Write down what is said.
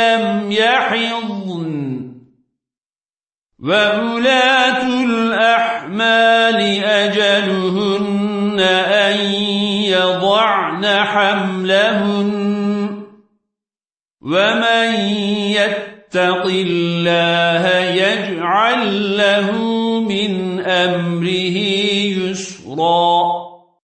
لم يحضن. وأولاة الأحمال أجلهن أن يضعن حملهن. ومن يتق الله يجعل له من أمره يسرا.